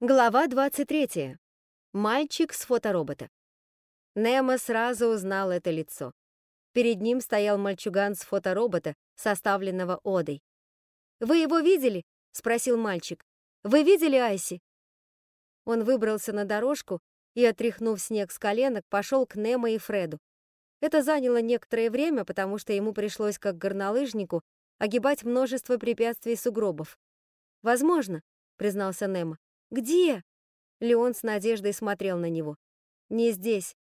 Глава 23. Мальчик с фоторобота. Немо сразу узнал это лицо. Перед ним стоял мальчуган с фоторобота, составленного Одой. «Вы его видели?» — спросил мальчик. «Вы видели Айси?» Он выбрался на дорожку и, отряхнув снег с коленок, пошел к Немо и Фреду. Это заняло некоторое время, потому что ему пришлось, как горнолыжнику, огибать множество препятствий и сугробов. «Возможно», — признался Немо. «Где?» Леон с надеждой смотрел на него. «Не здесь».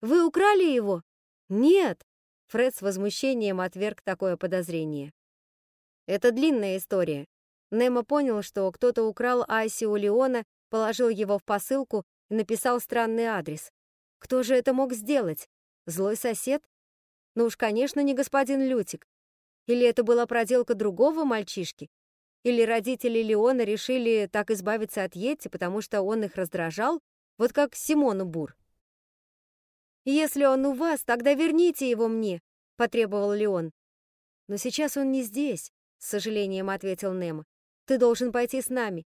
«Вы украли его?» «Нет!» Фред с возмущением отверг такое подозрение. «Это длинная история. Немо понял, что кто-то украл Айси у Леона, положил его в посылку и написал странный адрес. Кто же это мог сделать? Злой сосед? Ну уж, конечно, не господин Лютик. Или это была проделка другого мальчишки? Или родители Леона решили так избавиться от Йетти, потому что он их раздражал, вот как Симону Бур. «Если он у вас, тогда верните его мне», — потребовал Леон. «Но сейчас он не здесь», — с сожалением ответил Немо. «Ты должен пойти с нами».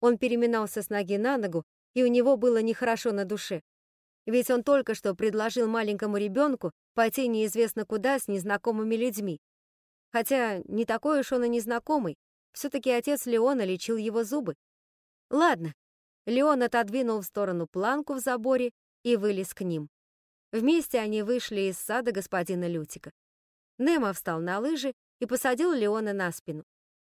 Он переминался с ноги на ногу, и у него было нехорошо на душе. Ведь он только что предложил маленькому ребенку пойти неизвестно куда с незнакомыми людьми. Хотя не такой уж он и незнакомый, все-таки отец Леона лечил его зубы. Ладно. Леон отодвинул в сторону планку в заборе и вылез к ним. Вместе они вышли из сада господина Лютика. Немо встал на лыжи и посадил Леона на спину.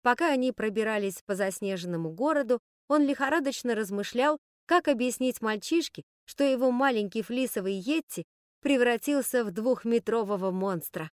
Пока они пробирались по заснеженному городу, он лихорадочно размышлял, как объяснить мальчишке, что его маленький флисовый Йетти превратился в двухметрового монстра.